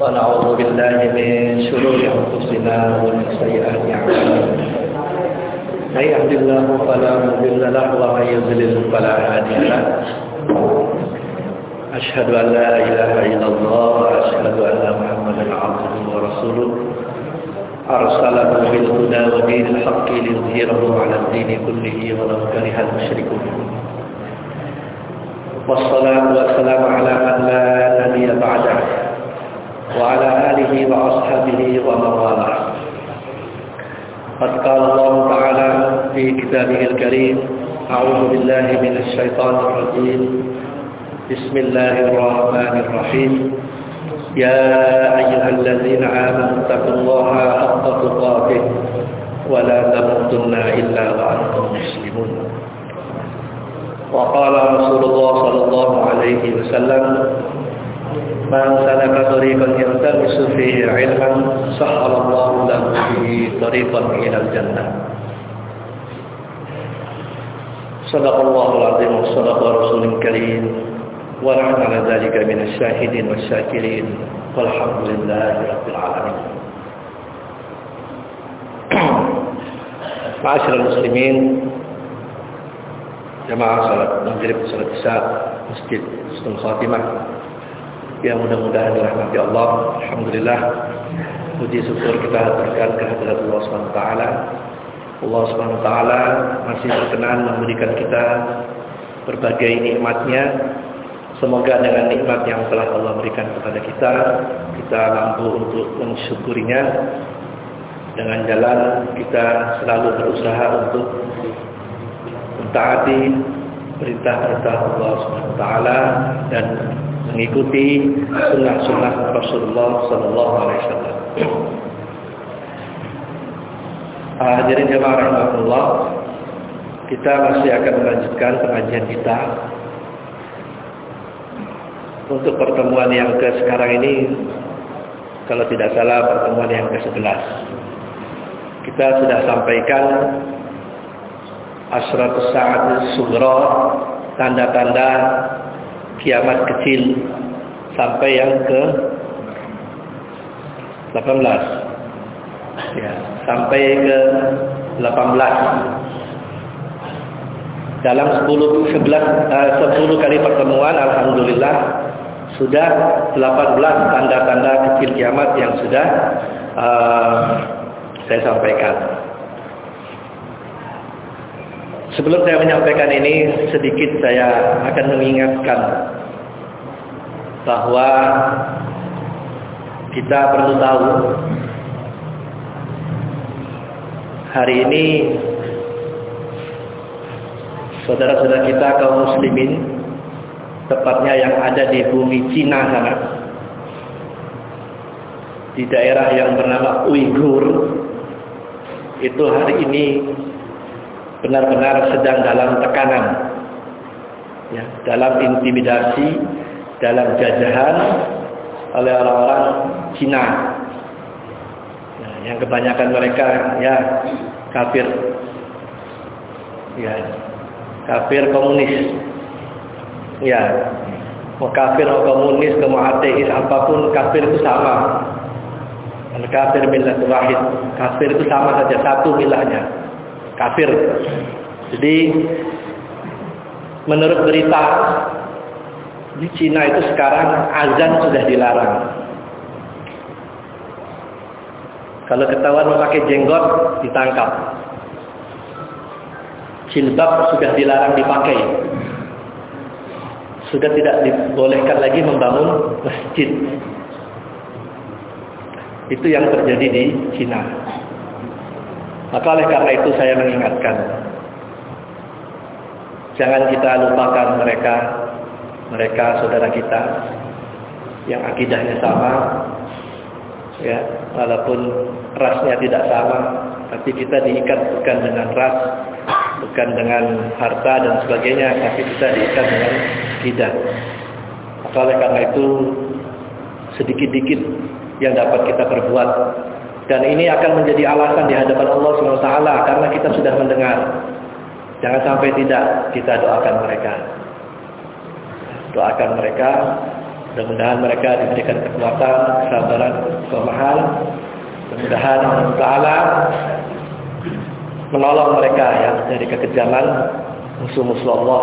ونعوذ بالله من شرور أنفسنا ومن سيئات أعمالنا. من يهد الله فلا مضل له ومن يضلل فلا هادي له. أشهد أن لا إله إلا الله وأشهد أن محمدا عبده ورسوله. أرسله بالهدى ودين الحق ليظهره على الدين كله ولو كره المشركون. والصلاة والسلام على من لا نبي بعده. وعلى آله وأصحابه ومن والاه قد قال الله تعالى في كتابه الكريم أعوذ بالله من الشيطان الرجيم. بسم الله الرحمن الرحيم. يا أيها الذين آمنوا اتقوا الله حق تقاته ولا تموتن إلا وأنتم مسلمون. وقال رسول الله صلى الله عليه وسلم Man salaka tariqan yaltamisu fihi ilman sahhalallahu lahu bihi tariqan ila jannah Sadaqallahu al-azim wa sadaqa rasulul karim. Wa nahnu ala dhalika min asy-syahidin wasy-syakirin. Walhamdulillahi rabbil alamin. Ma'asyiral muslimin, jamaah salat maghrib salat isya masjid Husnul Khatimah yang mudah-mudahan dirahmati Allah. Alhamdulillah. Puji syukur kita haturkan kehadirat Allah SWT Allah SWT masih berkenan memberikan kita berbagai nikmatnya. Semoga dengan nikmat yang telah Allah berikan kepada kita kita mampu untuk mensyukurinya. Dengan jalan kita selalu berusaha untuk mentaati perintah-perintah Allah SWT dan mengikuti sunnah-sunnah Rasulullah Sallallahu Alaihi Wasallam. Hadirin jemaah rahmatullah, kita masih akan melanjutkan pengajian kita untuk pertemuan yang ke sekarang ini, kalau tidak salah pertemuan yang ke-11. Kita sudah sampaikan asratus sa'at sugra tanda-tanda kiamat kecil sampai yang ke 18 ya sampai ke 18 dalam 10 11 uh, 10 kali pertemuan alhamdulillah sudah 18 tanda-tanda kecil kiamat yang sudah uh, saya sampaikan. Sebelum saya menyampaikan ini, sedikit saya akan mengingatkan bahwa kita perlu tahu hari ini saudara-saudara kita kaum muslimin tepatnya yang ada di bumi Cina sana di daerah yang bernama Uighur itu hari ini benar-benar sedang dalam tekanan ya, dalam intimidasi dalam jajahan oleh orang-orang Cina. Ya, yang kebanyakan mereka ya kafir. Ya kafir komunis. Ya mau kafir mau komunis mau ateis apa pun kafir itu sama. Kafir millat wahid kafir itu sama saja satu milahnya. Kafir. Jadi menurut berita di Cina itu sekarang azan sudah dilarang. Kalau ketahuan memakai jenggot ditangkap. Jilbab sudah dilarang dipakai. Sudah tidak dibolehkan lagi membangun masjid. Itu yang terjadi di Cina. Maka oleh karena itu saya mengingatkan Jangan kita lupakan mereka Mereka saudara kita Yang akidahnya sama ya Walaupun rasnya tidak sama Tapi kita diikat bukan dengan ras Bukan dengan harta dan sebagainya Tapi kita diikat dengan akidah oleh karena itu Sedikit-dikit yang dapat kita perbuat dan ini akan menjadi alasan di hadapan Allah SWT karena kita sudah mendengar. Jangan sampai tidak kita doakan mereka. Doakan mereka Mudah-mudahan mereka diberikan kekuatan, kesabaran, kemahan. Mudah-mudahan Taala menolong mereka ya dari kekejaman musuh-musuh Allah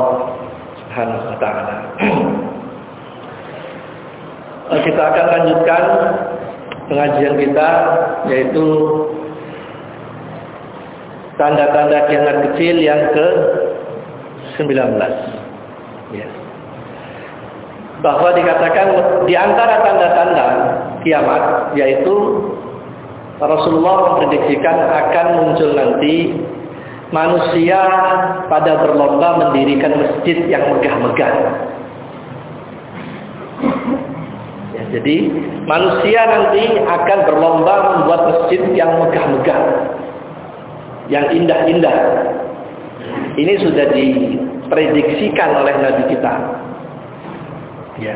Subhanahu wa taala. kita akan lanjutkan pengajian kita yaitu tanda-tanda kiamat kecil yang ke 19. Ya. Bahwa dikatakan di antara tanda-tanda kiamat yaitu Rasulullah memprediksikan akan muncul nanti manusia pada berlomba mendirikan masjid yang megah-megah. Ya, jadi manusia nanti akan berlomba membuat masjid yang megah-megah, yang indah-indah. Ini sudah diprediksikan oleh Nabi kita. Ya,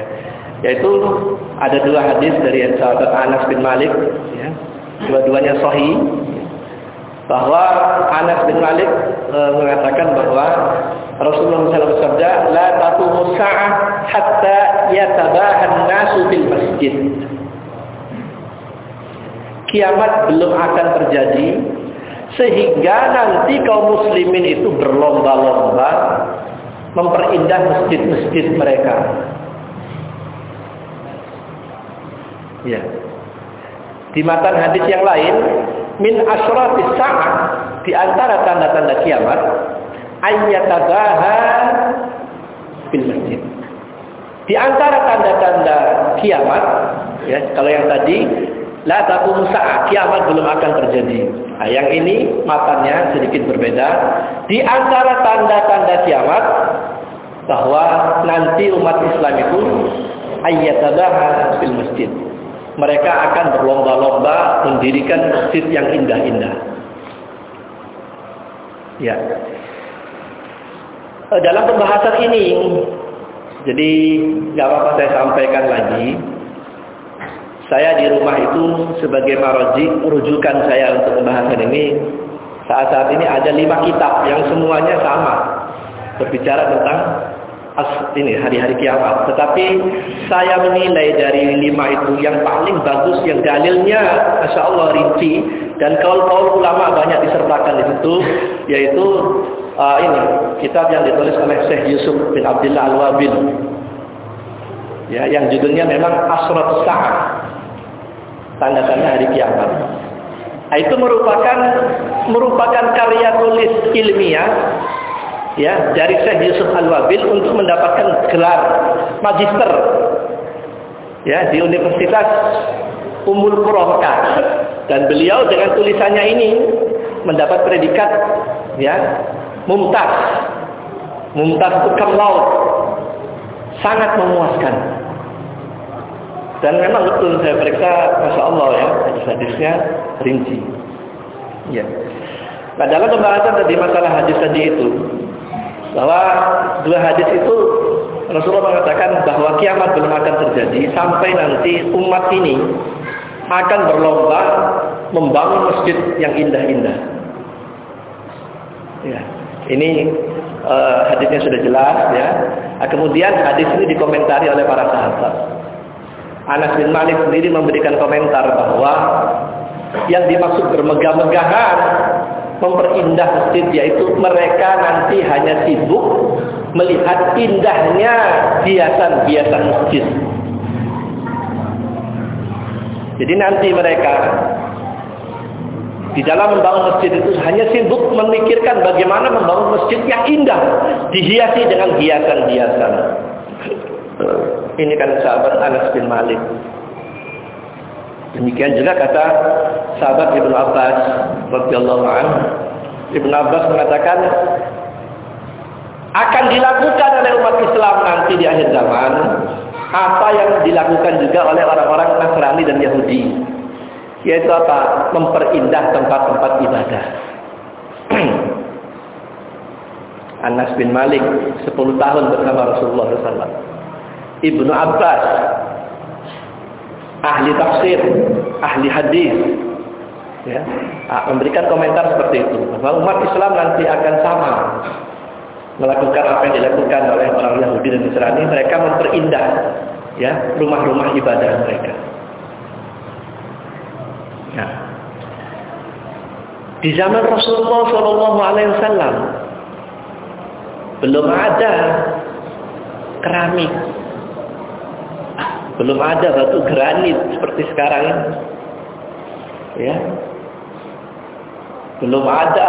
yaitu ada dua hadis dari sahabat Anas bin Malik. Ya, dua-duanya sahih. Bahwa Anas bin Malik e, mengatakan bahwa Rasulullah SAW bersabda la taqumu sa'ah hatta yatabahan nasu masjid. Kiamat belum akan terjadi sehingga nanti kaum muslimin itu berlomba-lomba memperindah masjid-masjid mereka ya di matan hadis yang lain, min asratis sa'ah di antara tanda-tanda kiamat ayyatabaha bil masjid. Di antara tanda-tanda kiamat, ya, kalau yang tadi la taqum sa'ah, kiamat belum akan terjadi. Nah, yang ini matanya sedikit berbeda. Di antara tanda-tanda kiamat bahwa nanti umat Islam itu ayyatabaha bil masjid mereka akan berlomba-lomba mendirikan masjid yang indah-indah. Ya. Eh, dalam pembahasan ini, jadi nggak apa-apa saya sampaikan lagi. Saya di rumah itu sebagai maroji, rujukan saya untuk pembahasan ini. Saat-saat ini ada lima kitab yang semuanya sama. Berbicara tentang ini hari-hari kiamat. Tetapi saya menilai dari lima itu yang paling bagus, yang dalilnya Masya Allah rinci. Dan kaul-kaul ulama banyak disertakan di situ. Yaitu uh, ini, kitab yang ditulis oleh Syekh Yusuf bin Abdullah Al-Wabil. Ya, yang judulnya memang Asrat Sa'ah. Tanda-tanda hari kiamat. Nah, itu merupakan merupakan karya tulis ilmiah ya dari Syekh Yusuf Al-Wabil untuk mendapatkan gelar magister ya di Universitas Ummul Qura dan beliau dengan tulisannya ini mendapat predikat ya mumtaz. Mumtaz itu laut. Sangat memuaskan. Dan memang betul saya periksa Masya Allah ya hadis-hadisnya rinci. Ya. Nah dalam pembahasan tadi masalah hadis tadi itu bahwa dua hadis itu Rasulullah mengatakan bahwa kiamat belum akan terjadi sampai nanti umat ini akan berlomba membangun masjid yang indah-indah. Ya, ini uh, hadisnya sudah jelas ya. Nah, kemudian hadis ini dikomentari oleh para sahabat. Anas bin Malik sendiri memberikan komentar bahwa yang dimaksud bermegah-megahan memperindah masjid yaitu mereka nanti hanya sibuk melihat indahnya hiasan-hiasan masjid. Jadi nanti mereka di dalam membangun masjid itu hanya sibuk memikirkan bagaimana membangun masjid yang indah, dihiasi dengan hiasan-hiasan. Ini kan sahabat Anas bin Malik. Demikian juga kata sahabat Ibnu Abbas radhiyallahu anhu. Ibnu Abbas mengatakan akan dilakukan oleh umat Islam nanti di akhir zaman apa yang dilakukan juga oleh orang-orang Nasrani dan Yahudi. Yaitu apa? Memperindah tempat-tempat ibadah. Anas bin Malik 10 tahun bersama Rasulullah SAW. Ibnu Abbas ahli tafsir, ahli hadis, ya, memberikan komentar seperti itu. Bahwa umat Islam nanti akan sama melakukan apa yang dilakukan oleh orang Yahudi dan Nasrani. Mereka memperindah ya rumah-rumah ibadah mereka. Nah, di zaman Rasulullah Shallallahu Alaihi Wasallam belum ada keramik, belum ada batu granit seperti sekarang ini, ya, belum ada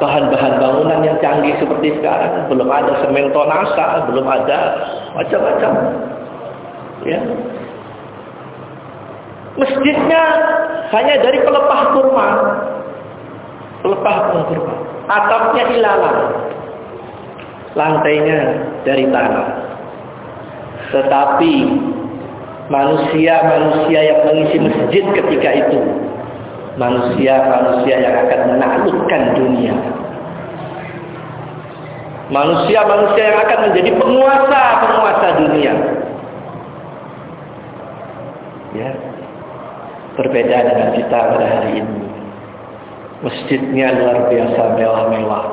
bahan-bahan bangunan yang canggih seperti sekarang, belum ada semen tonasa, belum ada macam-macam. Ya. Masjidnya hanya dari pelepah kurma. Pelepah kurma. Atapnya ilalang. Lantainya dari tanah. Tetapi manusia-manusia yang mengisi masjid ketika itu manusia-manusia yang akan menaklukkan dunia. Manusia-manusia yang akan menjadi penguasa-penguasa dunia. Ya. Berbeda dengan kita pada hari ini. Masjidnya luar biasa mewah-mewah.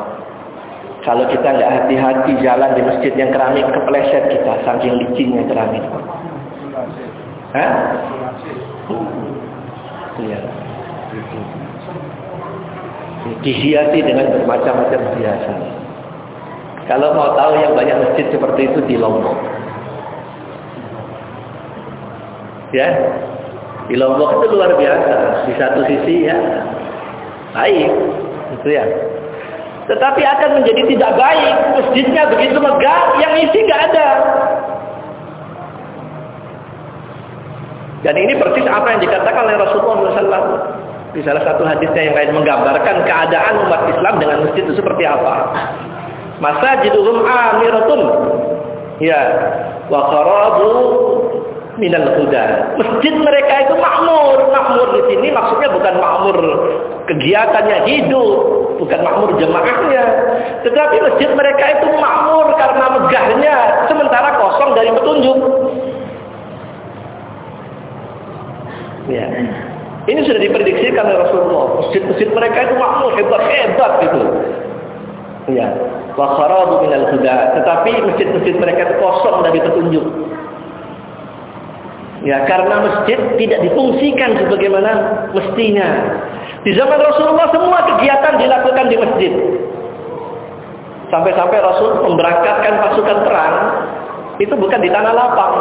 Kalau kita nggak hati-hati jalan di masjid yang keramik kepleset kita saking licinnya keramik. Hah? Iya. Dihiasi dengan bermacam-macam hiasan. Kalau mau tahu yang banyak masjid seperti itu di Lombok. Ya. Di Lombok itu luar biasa. Di satu sisi ya baik, itu ya. Tetapi akan menjadi tidak baik. Masjidnya begitu megah, yang isi nggak ada. Dan ini persis apa yang dikatakan oleh Rasulullah SAW. Di salah satu hadisnya yang lain menggambarkan keadaan umat Islam dengan masjid itu seperti apa. Masajiduhum amiratun. Ya. Wa kharabu minal huda. Masjid mereka itu makmur. Makmur di sini maksudnya bukan makmur kegiatannya hidup, bukan makmur jemaahnya. Tetapi masjid mereka itu makmur karena megahnya, sementara kosong dari petunjuk. Ya. Ini sudah diprediksikan oleh Rasulullah. Masjid-masjid mereka itu makmur, hebat-hebat gitu. Ya. Wa kharabu minal huda. Tetapi masjid-masjid mereka itu kosong dari petunjuk. Ya, karena masjid tidak difungsikan sebagaimana mestinya. Di zaman Rasulullah semua kegiatan dilakukan di masjid. Sampai-sampai Rasul memberangkatkan pasukan perang itu bukan di tanah lapang.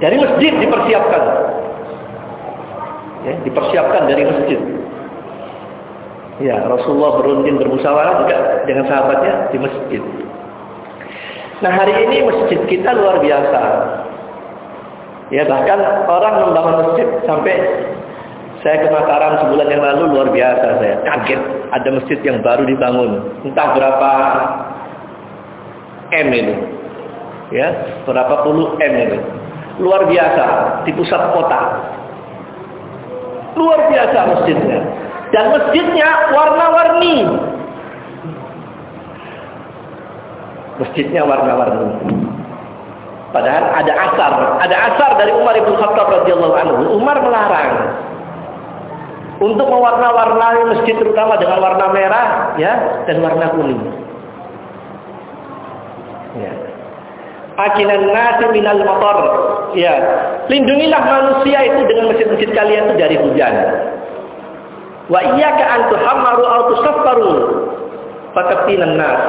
Dari masjid dipersiapkan. Ya, dipersiapkan dari masjid. Ya, Rasulullah berunding bermusyawarah juga dengan sahabatnya di masjid. Nah, hari ini masjid kita luar biasa. Ya bahkan orang membangun masjid sampai saya ke Mataram sebulan yang lalu luar biasa saya kaget ada masjid yang baru dibangun entah berapa m ini ya berapa puluh m ini luar biasa di pusat kota luar biasa masjidnya dan masjidnya warna-warni masjidnya warna-warni Padahal ada asar, ada asar dari Umar bin Khattab radhiyallahu anhu. Umar melarang untuk mewarna-warnai masjid terutama dengan warna merah ya dan warna kuning. Ya. Akinan nasi minal motor. Ya. Lindungilah manusia itu dengan masjid-masjid kalian itu dari hujan. Wa iyyaka an tuhammaru aw tusaffaru. Fakatinan nas.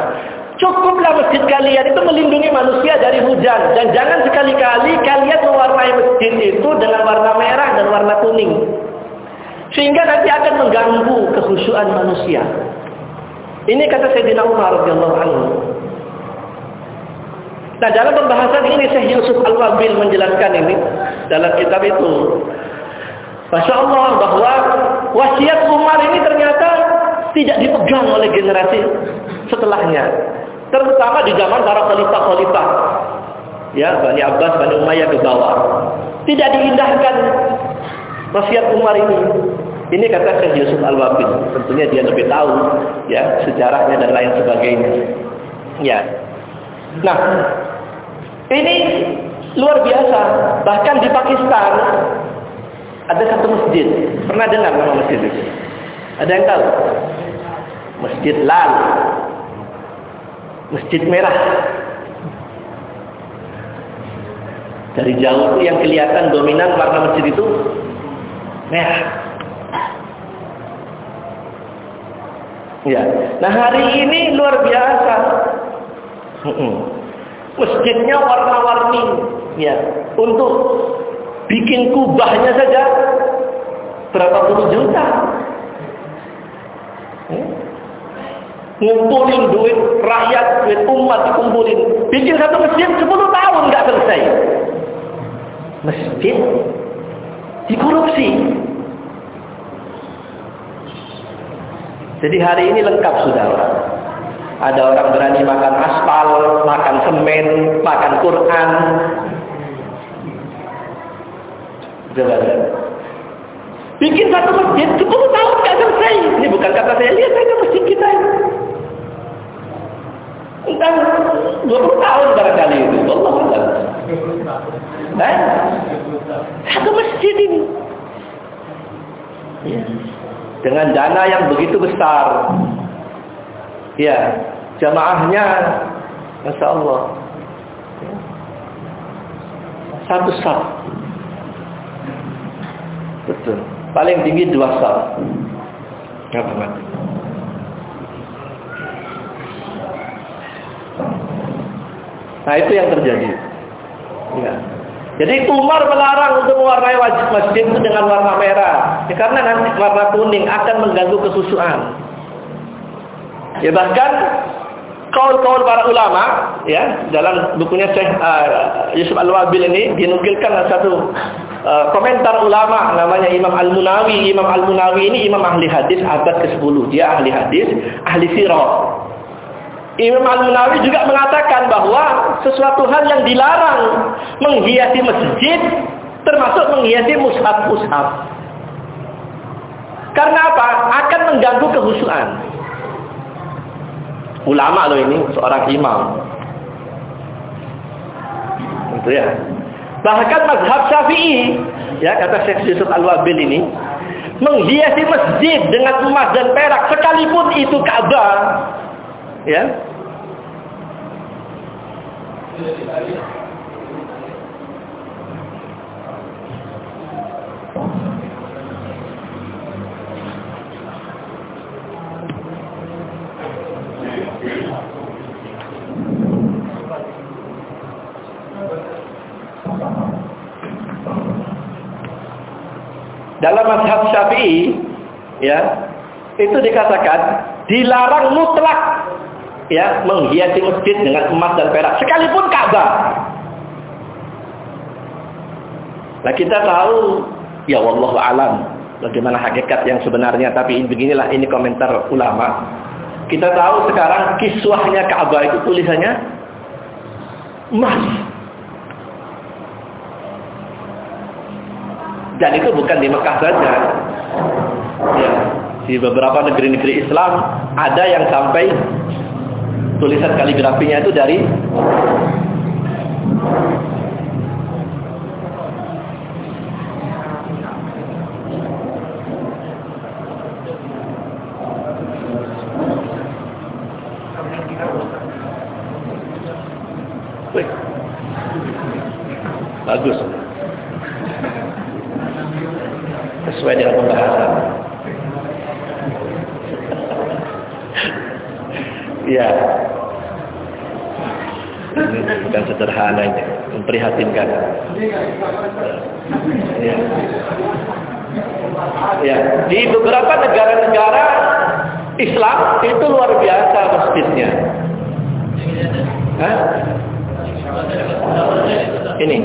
Cukuplah masjid kalian itu melindungi manusia dari hujan. Dan jangan sekali-kali kalian mewarnai masjid itu dengan warna merah dan warna kuning. Sehingga nanti akan mengganggu kehusuan manusia. Ini kata Sayyidina Umar radhiyallahu anhu. Nah dalam pembahasan ini Syekh Yusuf Al-Wabil menjelaskan ini dalam kitab itu. Masya Allah bahwa wasiat Umar ini ternyata tidak dipegang oleh generasi setelahnya. Terutama di zaman para khalifah-khalifah. Ya, Bani Abbas, Bani Umayyah ke bawah. Tidak diindahkan wasiat Umar ini. Ini kata Syekh Yusuf Al-Wabil. Tentunya dia lebih tahu ya sejarahnya dan lain sebagainya. Ya. Nah, ini luar biasa. Bahkan di Pakistan ada satu masjid. Pernah dengar nama masjid itu? Ada yang tahu? Masjid Lal. Masjid Merah. Dari jauh yang kelihatan dominan warna masjid itu merah. Ya. Nah hari ini luar biasa. Masjidnya warna-warni. Ya. Untuk bikin kubahnya saja berapa puluh juta. Ya. Ngumpulin duit rakyat, duit umat dikumpulin. Bikin satu masjid 10 tahun nggak selesai masjid dikorupsi. Jadi hari ini lengkap saudara. Ada orang berani makan aspal, makan semen, makan Quran. Bikin satu masjid 10 tahun nggak selesai. Ini bukan kata saya, lihat saja masjid kita ini. Entah 20 tahun barangkali itu. Allah Allah. Eh? Satu masjid ini. Ya. Dengan dana yang begitu besar. Ya, jamaahnya Masya Allah. Satu sah. Betul. Paling tinggi dua sah. Apa Nah itu yang terjadi. Ya. Jadi Umar melarang untuk mewarnai wajib masjid itu dengan warna merah. Ya, karena nanti warna kuning akan mengganggu kesusuan. Ya bahkan kaul-kaul para ulama ya dalam bukunya Syekh uh, Yusuf Al-Wabil ini dinukilkan satu uh, komentar ulama namanya Imam Al-Munawi. Imam Al-Munawi ini imam ahli hadis abad ke-10. Dia ahli hadis, ahli sirah. Imam Al-Munawi juga mengatakan bahwa sesuatu hal yang dilarang menghiasi masjid termasuk menghiasi mushaf-mushaf. Karena apa? Akan mengganggu kehusuan. Ulama loh ini, seorang imam. Itu ya. Bahkan mazhab Syafi'i, ya kata Syekh Yusuf Al-Wabil ini, menghiasi masjid dengan emas dan perak sekalipun itu Ka'bah ya dalam mazhab Syafi'i ya itu dikatakan dilarang mutlak ya menghiasi masjid dengan emas dan perak sekalipun Ka'bah. Nah kita tahu ya Allah alam bagaimana hakikat yang sebenarnya tapi beginilah ini komentar ulama. Kita tahu sekarang kiswahnya Ka'bah itu tulisannya emas. Dan itu bukan di Mekah saja. Ya, di beberapa negeri-negeri Islam ada yang sampai tulisan kaligrafinya itu dari Bagus. Sesuai dengan pembahasan. Ya. Ini bukan sederhana ini, memprihatinkan. Ya. ya. Di beberapa negara-negara Islam itu luar biasa masjidnya. Hah? Ini.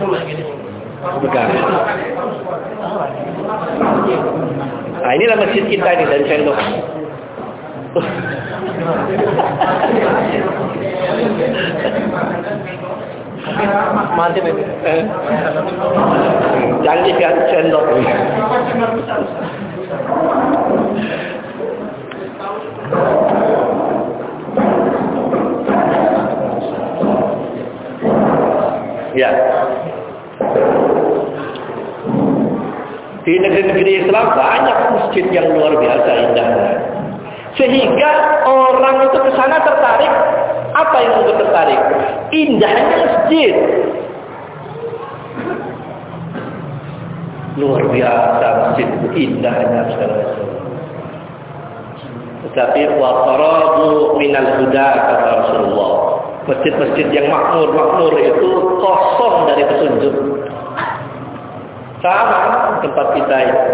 Pegang. Nah inilah masjid kita ini dan sendok. Mantap itu. Eh. Canggih kan sendok. Ya. Islam banyak masjid yang luar biasa indahnya. Sehingga orang itu ke sana tertarik. Apa yang untuk tertarik? Indahnya masjid. Luar biasa masjid indahnya Tetapi waqarabu minal huda kata Rasulullah. Masjid-masjid yang makmur-makmur itu kosong dari petunjuk. Sama tempat kita itu.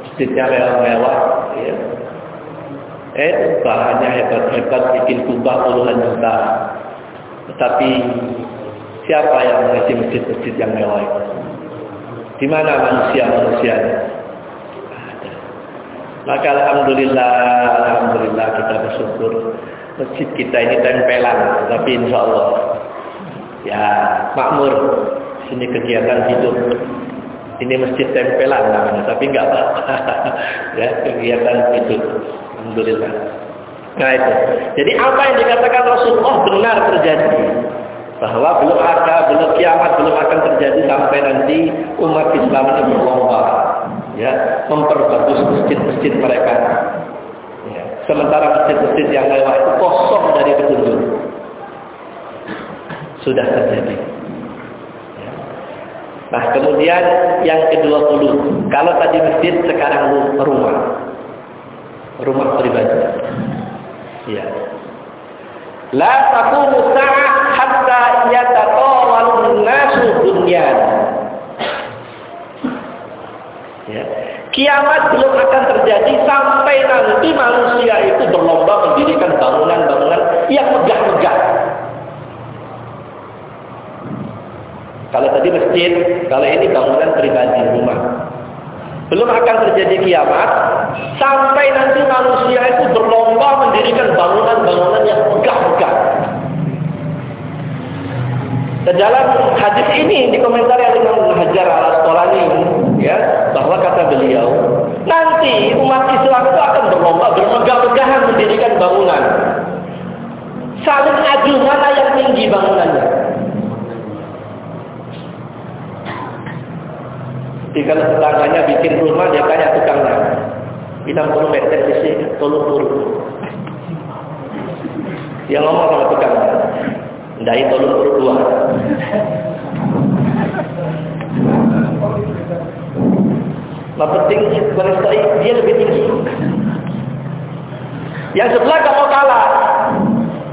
Masjidnya mewah-mewah. Ya. Eh, bahannya hebat-hebat bikin kubah puluhan juta. Tetapi siapa yang mengisi masjid-masjid yang mewah itu? Di mana manusia-manusianya? Maka alhamdulillah, alhamdulillah kita bersyukur masjid kita ini tempelan, tapi insya Allah ya makmur. Sini kegiatan hidup. Ini masjid tempelan namanya, tapi enggak apa-apa. ya, kegiatan hidup. Alhamdulillah. Nah itu. Jadi apa yang dikatakan Rasulullah benar terjadi. Bahwa belum ada, belum kiamat, belum akan terjadi sampai nanti umat Islam ini berlomba. Ya, memperbagus masjid-masjid mereka. Ya. Sementara masjid-masjid yang lewat itu kosong dari petunjuk. Sudah terjadi. Nah kemudian yang ke-20. Kalau tadi masjid sekarang rumah rumah pribadi. Ya. La taqumu sa'ah hatta yatatawalun nasu dunyan. Ya. Kiamat belum akan terjadi sampai nanti manusia itu berlomba mendirikan bangunan-bangunan yang megah-megah. Kalau tadi masjid, kalau ini bangunan pribadi rumah. Belum akan terjadi kiamat sampai nanti manusia itu berlomba mendirikan bangunan-bangunan yang megah-megah. Dalam hadis ini dikomentari oleh Imam Hajar al Asqalani ya bahwa kata beliau nanti umat Islam itu akan berlomba bermegah-megahan mendirikan bangunan. Saling adu mana yang tinggi bangunannya. Jadi kalau tetangganya bikin rumah, dia tanya tukangnya. 60 meter di sini, tolong turun. Dia ngomong sama tukangnya. Ndai tolong turun dua. Nah penting baris dia lebih tinggi. Yang sebelah mau kalah.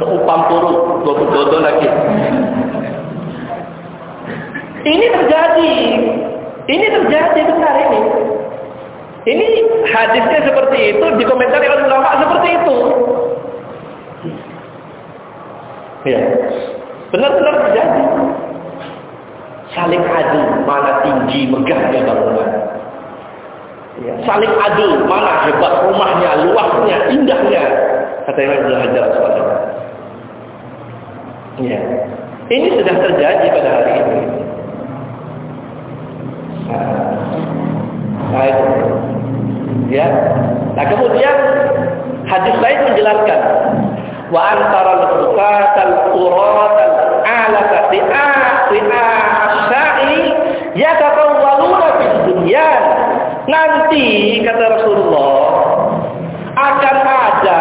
Ke upam turun, dodo lagi. Ini terjadi ini terjadi benar ini. Ini hadisnya seperti itu, dikomentari oleh ulama seperti itu. Ya. Benar-benar terjadi. Saling adu mana tinggi megahnya bangunan. Ya. Saling adu mana hebat rumahnya, luasnya, indahnya. Kata Imam Ibnu Hajar Ya. Ini sudah terjadi pada hari ini. Baik. Ya. Nah, kemudian hadis lain menjelaskan wa antara al-fuqat al-qurat al-alata fi akhira asai yatatawwaluna fid dunya. Nanti kata Rasulullah akan ada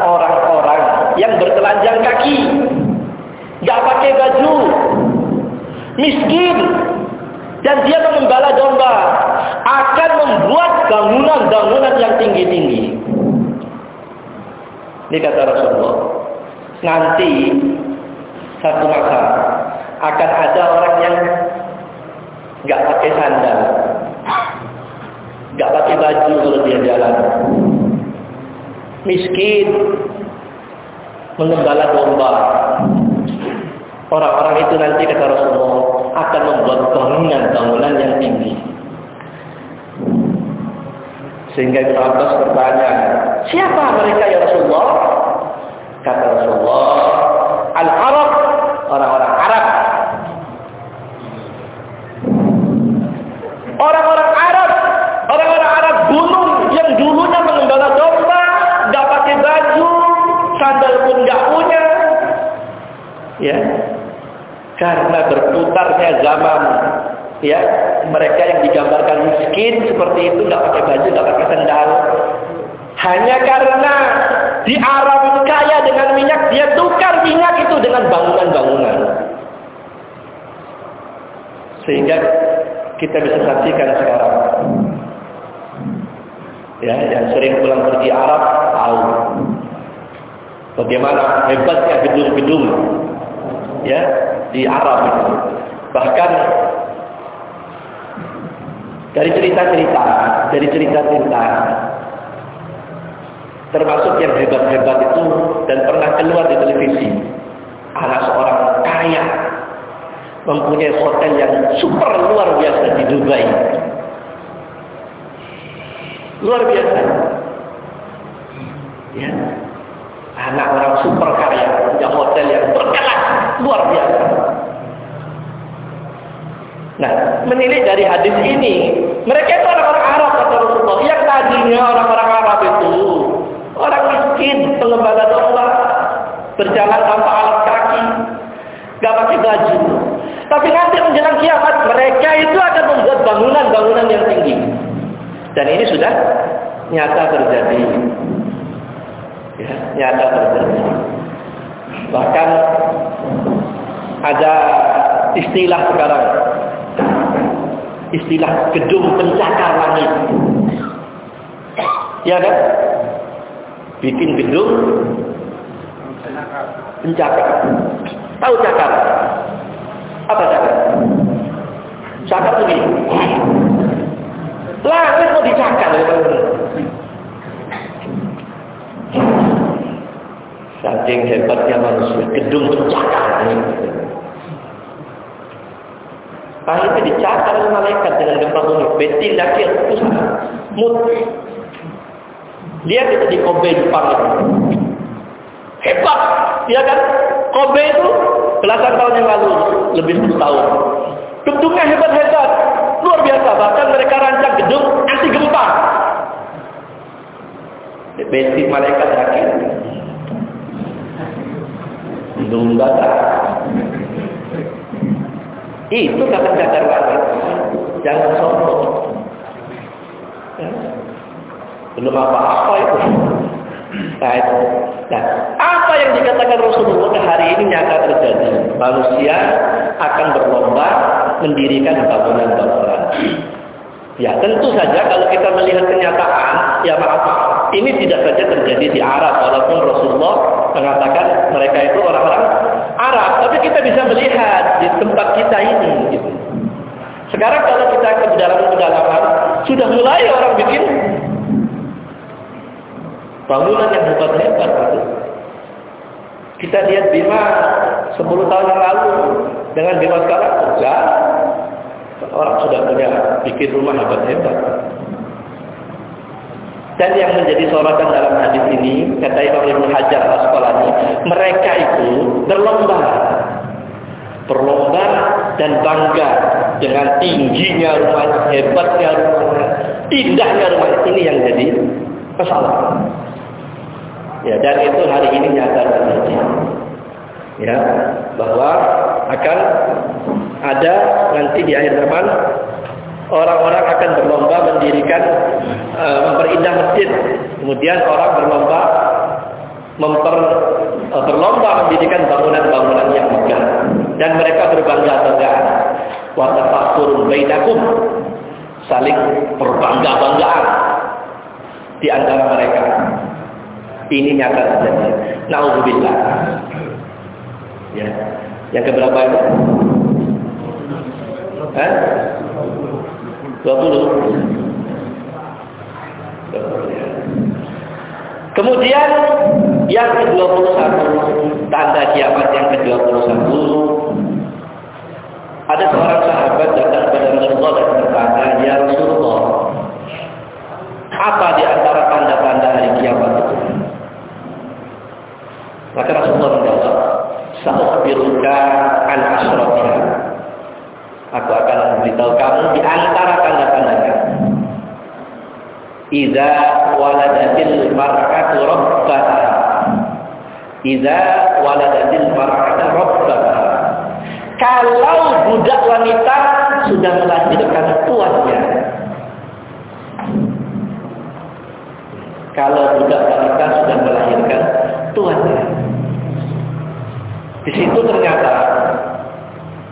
orang-orang yang bertelanjang kaki, nggak pakai baju, miskin, dan dia akan membuat bangunan-bangunan yang tinggi-tinggi. Ini kata Rasulullah. Nanti satu masa akan ada orang yang nggak pakai sandal, nggak pakai baju kalau dia jalan, miskin, mengembala domba. Orang-orang itu nanti kata Rasulullah akan membuat bangunan-bangunan yang tinggi. Sehingga Ibn Abbas bertanya, siapa mereka ya Rasulullah? Kata Rasulullah, Al-Arab, orang-orang Arab. Orang-orang Arab, orang-orang Arab gunung yang dulunya mengembala domba, nggak pakai baju, sandal pun nggak punya. Ya, karena berputarnya zaman ya mereka yang digambarkan miskin seperti itu nggak pakai baju, nggak pakai sendal. Hanya karena di Arab kaya dengan minyak, dia tukar minyak itu dengan bangunan-bangunan. Sehingga kita bisa saksikan sekarang. Ya, yang sering pulang pergi Arab tahu bagaimana hebatnya gedung-gedung ya di Arab itu. Bahkan dari cerita-cerita, dari cerita-cerita termasuk yang hebat-hebat itu dan pernah keluar di televisi. Anak seorang kaya mempunyai hotel yang super luar biasa di Dubai. Luar biasa. Ya. Anak orang super kaya punya hotel yang berkelas luar biasa. Nah, menilai dari hadis ini, mereka itu orang-orang Arab kata Rasulullah. Yang tadinya orang-orang Arab itu orang miskin, pengembala domba, berjalan tanpa alat kaki, gak pakai baju. Tapi nanti menjelang kiamat mereka itu akan membuat bangunan-bangunan yang tinggi. Dan ini sudah nyata terjadi. Ya, nyata terjadi. Bahkan ada istilah sekarang. Istilah gedung pencakar langit. Ya kan? Bikin gedung pencakar. Tahu cakar? Apa cakar? Cakar begini. Langit mau dicakar. Saking hebatnya manusia, gedung pencakar. Akhirnya dicakar oleh malaikat dengan gempa bumi. Betil dakil, mut. Lihat itu di Kobe Jepang. Hebat, ya kan? Kobe itu belasan tahun yang lalu, lebih 10 tahun. Gedungnya hebat-hebat, luar biasa. Bahkan mereka rancang gedung anti gempa. Besi malaikat yakin. Dumba Itu kata kata langit. Jangan sombong. Ya. Belum apa-apa itu. Nah, itu. nah, apa yang dikatakan Rasulullah hari ini nyata terjadi. Manusia akan berlomba mendirikan bangunan-bangunan. Ya, tentu saja kalau kita melihat kenyataan, ya maaf, ini tidak saja terjadi di Arab, walaupun Rasulullah mengatakan mereka itu orang-orang Arab. Tapi kita bisa melihat di tempat kita ini. Gitu. Sekarang kalau kita ke dalam pedalaman, sudah mulai orang bikin bangunan yang hebat-hebat. Gitu. Kita lihat Bima 10 tahun yang lalu dengan Bima sekarang, enggak. Orang sudah punya bikin rumah hebat-hebat. Dan yang menjadi sorotan dalam hadis ini, kata Imam Ibnu Hajar Asqalani, mereka itu berlomba. Berlomba dan bangga dengan tingginya rumah, hebatnya rumah, indahnya rumah ini yang jadi masalah. Ya, dan itu hari ini nyata terjadi. Ya, bahwa akan ada nanti di akhir zaman orang-orang akan berlomba mendirikan uh, memperindah masjid. Kemudian orang berlomba memper uh, berlomba mendirikan bangunan-bangunan yang megah dan mereka berbangga-banggaan. Wa tafakurun bainakum saling berbangga-banggaan di antara mereka. Ini nyata terjadi. Nauzubillah. Ya. Yang keberapa itu? Hah? 20. Kemudian yang ke-21 tanda kiamat yang ke-21 ada seorang sahabat datang kepada Rasulullah dan berkata, "Ya Rasulullah, apa di antara tanda-tanda hari kiamat itu?" Maka Rasulullah menjawab, "Sa'ukhbiruka an asratiha." Aku akan memberitahu kamu di antara. Iza waladatil mar'atu rabbaha. Iza waladatil mar'atu rabbaha. Kalau budak wanita sudah melahirkan tuannya. Kalau budak wanita sudah melahirkan tuannya. Di situ ternyata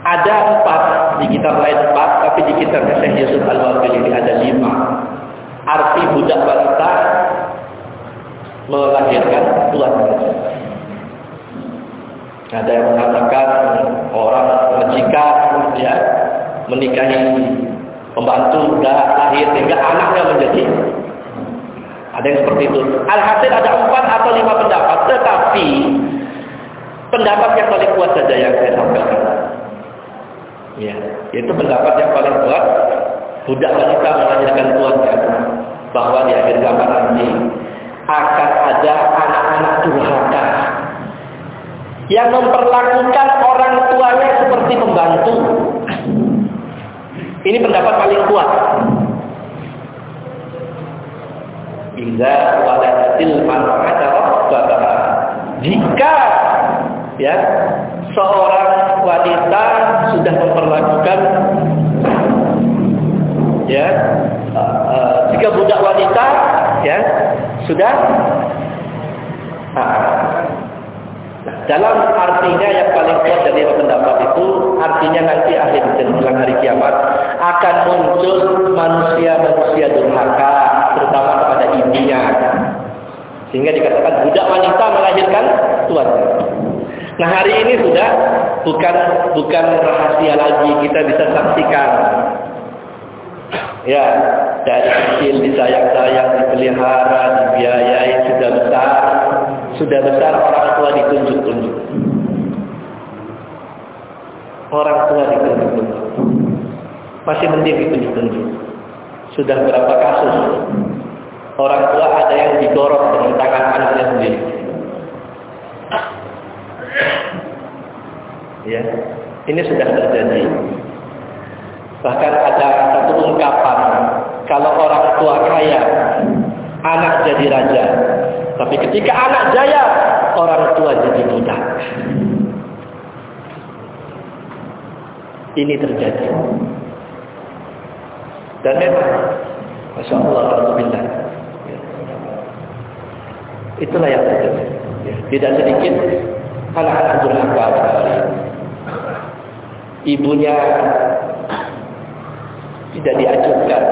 ada empat di kitab lain empat, tapi di kitab Syekh Yusuf Al-Waqil ini ada lima. Arti budak wanita melahirkan tuannya. Ada yang mengatakan orang majikan ya menikahi pembantu sudah lahir sehingga anaknya menjadi ada yang seperti itu. Alhasil ada empat atau lima pendapat, tetapi pendapat yang paling kuat saja yang saya sampaikan. Ya, itu pendapat yang paling kuat. Budak wanita melahirkan tuannya bahwa di akhir zaman nanti akan ada anak-anak durhaka yang memperlakukan orang tuanya seperti pembantu. Ini pendapat paling kuat. Iza waladatil mar'ata. Jika ya seorang wanita sudah memperlakukan ya uh, uh, jika budak wanita ya sudah uh, dalam artinya yang paling kuat dari pendapat itu, artinya nanti akhir menjelang hari kiamat akan muncul manusia-manusia durhaka, terutama kepada ibunya. Sehingga dikatakan budak wanita melahirkan tuan. Nah hari ini sudah bukan bukan rahasia lagi kita bisa saksikan. Ya, dari kecil disayang-sayang, dipelihara, dibiayai, sudah besar, sudah besar orang tua ditunjuk-tunjuk. Orang tua ditunjuk-tunjuk. Masih mending ditunjuk-tunjuk. Sudah berapa kasus orang tua ada yang didorong dengan tangan anaknya sendiri. Ya, ini sudah terjadi. Bahkan ada ungkapan, kalau orang tua kaya, anak jadi raja. Tapi ketika anak jaya, orang tua jadi budak. Ini terjadi. Dan memang, Masya Allah, Alhamdulillah. Itulah yang terjadi. Tidak sedikit anak-anak durhaka. Ibunya tidak diajukan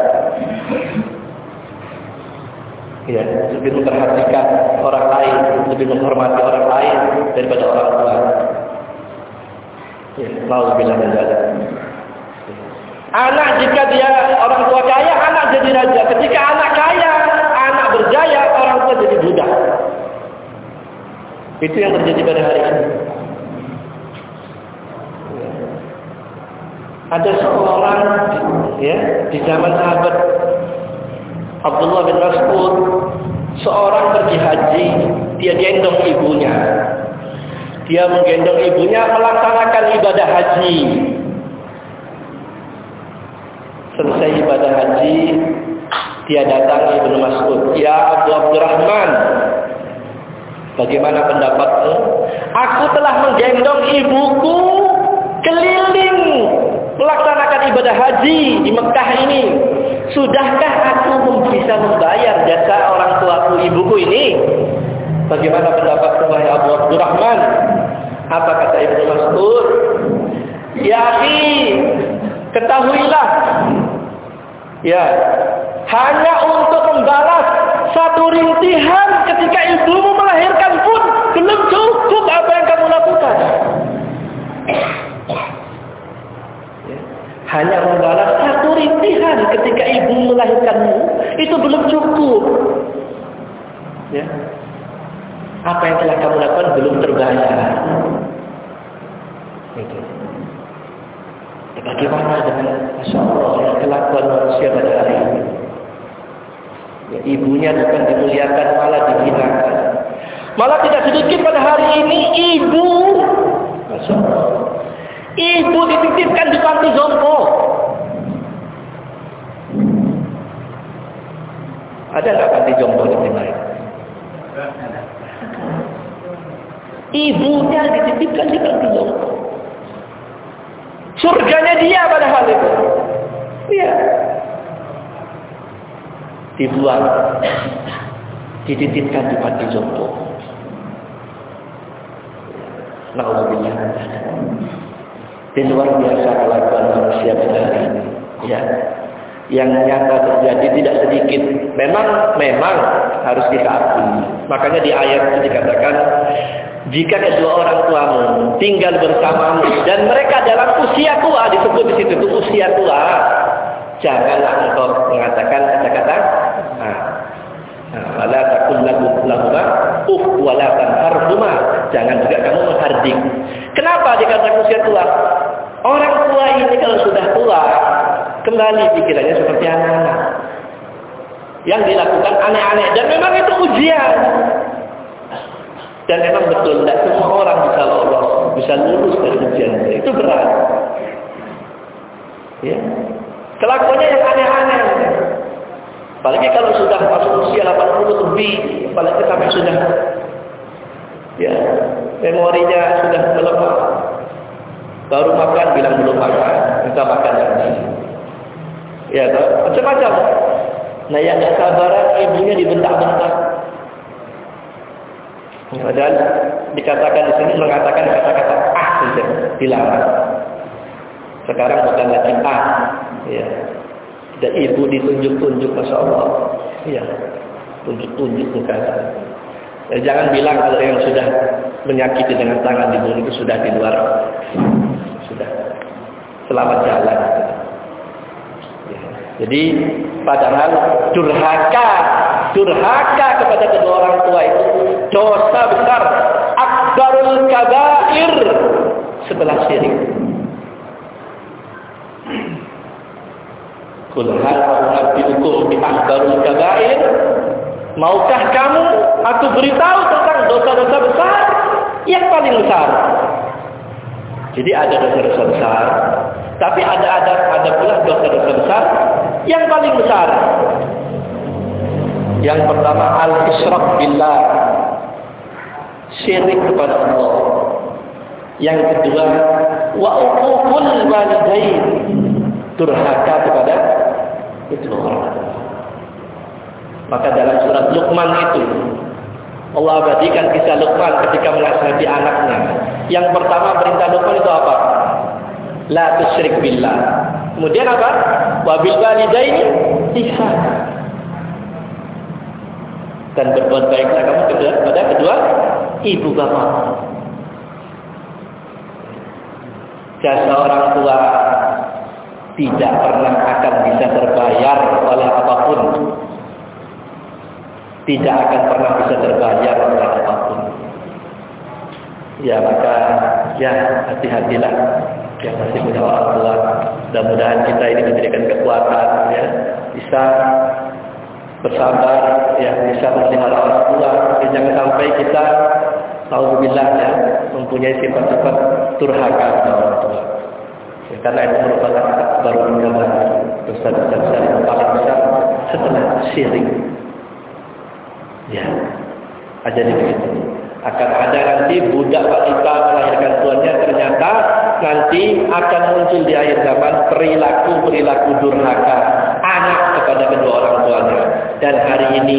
ya, lebih memperhatikan orang lain, lebih menghormati orang lain daripada orang tua. Ya, mau bilang ada. Anak jika dia orang tua kaya, anak jadi raja. Ketika anak kaya, anak berjaya, orang tua jadi budak. Itu yang terjadi pada hari ini. Ada seorang ya di zaman sahabat Abdullah bin Mas'ud seorang pergi haji, dia gendong ibunya. Dia menggendong ibunya melaksanakan ibadah haji. Selesai ibadah haji, dia datang Ibnu Mas'ud, "Ya Abu Abdurrahman, bagaimana pendapatmu? Aku telah menggendong ibuku keliling melaksanakan ibadah haji di Mekah ini. Sudahkah aku bisa membayar jasa orang tuaku ibuku ini? Bagaimana pendapat wahai Abu Abdurrahman? Apa kata Ibnu Mas'ud? Ya akhi, ketahuilah. Ya, hanya untuk membalas satu rintihan ketika ibumu melahirkan pun belum cukup apa yang kamu lakukan. Hanya membalas satu rintihan ketika ibu melahirkanmu itu belum cukup. Ya. Apa yang telah kamu lakukan belum terbayar. Itu. Bagaimana dengan Masya Allah ya, kelakuan manusia pada hari ini? Ya, ibunya bukan dimuliakan malah dihinakan. Malah tidak sedikit pada hari ini ibu Ibu dititipkan di panti jompo. Ada nggak panti jompo di sini? Ibunya dititipkan di panti jompo. Surganya dia pada hal itu. Iya. Dibuang. Dititipkan di panti jompo. Na'udzubillah. Di luar biasa kelakuan manusia pada hari ini. Ya. Yang nyata terjadi tidak sedikit. Memang, memang harus kita akui. Makanya di ayat itu dikatakan jika kedua orang tuamu tinggal bersamamu dan mereka dalam usia tua disebut di situ itu usia tua, janganlah engkau mengatakan kata-kata nah, wala takul lahuma uf wala tanharhuma. Jangan juga kamu menghardik. Kenapa dikatakan usia tua? Orang tua ini kalau sudah tua, kembali pikirannya seperti anak-anak. Yang dilakukan aneh-aneh dan memang itu ujian. Dan memang betul, tidak semua orang bisa lolos, bisa lulus dari ujian itu. berat. Ya. Kelakuannya yang aneh-aneh. Apalagi kalau sudah masuk usia 80 lebih, apalagi sampai sudah ya memorinya sudah melemah. Baru makan bilang belum makan, kita makan lagi. Ya, macam-macam. Nah yang nggak sabaran ibunya dibentak-bentak. Padahal dikatakan di sini mengatakan kata-kata ah saja dilarang. Sekarang bukan lagi ah, ya. Dan ibu ditunjuk-tunjuk, masya Allah, ya, tunjuk-tunjuk bukan. Ya, jangan bilang kalau yang sudah menyakiti dengan tangan di bumi itu sudah di luar, sudah selamat jalan. Ya. Jadi padahal durhaka durhaka kepada kedua orang tua itu dosa besar akbarul kabair setelah syirik Kul hal unabbiukum bi akbarul kabair Maukah kamu aku beritahu tentang dosa-dosa besar yang paling besar? Jadi ada dosa-dosa besar, tapi ada ada ada pula dosa-dosa besar yang paling besar. Yang pertama al-isyraq billah. Syirik kepada Allah. Yang kedua wa uququl walidain. Durhaka kepada orang Maka dalam surat Luqman itu Allah abadikan kisah Luqman ketika menasihati anaknya. Yang pertama perintah Luqman itu apa? La tusyrik billah. Kemudian apa? Wa bil walidaini ihsan dan berbuat baiklah kamu kepada kedua ibu bapak. Jasa orang tua tidak pernah akan bisa terbayar oleh apa pun. Tidak akan pernah bisa terbayar oleh apa pun. Ya maka ya hati-hatilah yang masih punya orang tua. Mudah-mudahan kita ini diberikan kekuatan ya bisa bersabar, ya bisa memelihara orang tua. Jadi jangan sampai kita Alhamdulillah ya mempunyai sifat-sifat turhaka orang tua. Ya, karena itu merupakan baru mengambil dosa-dosa besar yang paling besar setelah syirik. Ya, aja begitu. Akan ada nanti budak wanita melahirkan tuannya ternyata nanti akan muncul di akhir zaman perilaku-perilaku durhaka anak kepada kedua orang tuanya. Dan hari ini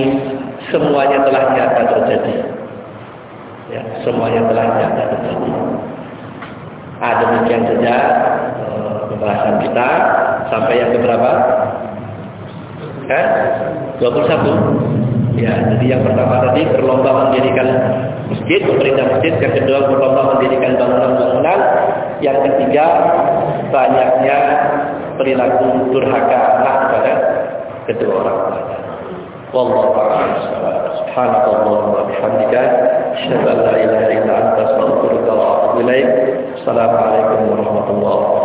semuanya telah nyata terjadi. Ya semuanya telah nyata terjadi. Ah demikian saja eh, pembahasan kita. Sampai yang keberapa? Kan 21 ya jadi yang pertama tadi berlomba mendirikan masjid pemerintah masjid yang kedua berlomba mendirikan bangunan-bangunan yang ketiga banyaknya perilaku durhaka anak kepada kedua orang tuanya. Wallahu a'lam Subhanallah wa bihamdika asyhadu an la ilaha illa anta astaghfiruka wa atubu ilaik. Assalamualaikum warahmatullahi wabarakatuh.